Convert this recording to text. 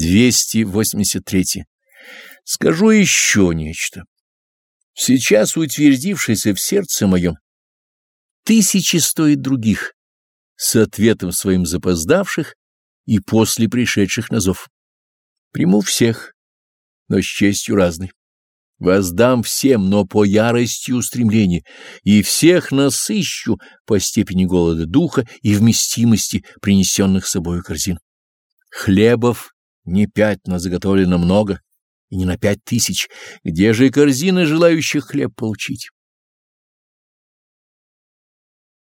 283. Скажу еще нечто. Сейчас утвердившийся в сердце моем тысячи стоит других, с ответом своим запоздавших и после пришедших на зов. Приму всех, но с честью разной. Воздам всем, но по ярости устремления, и всех насыщу по степени голода духа и вместимости принесенных собою корзин. Хлебов не пять, но заготовлено много, и не на пять тысяч. Где же корзины желающих хлеб получить?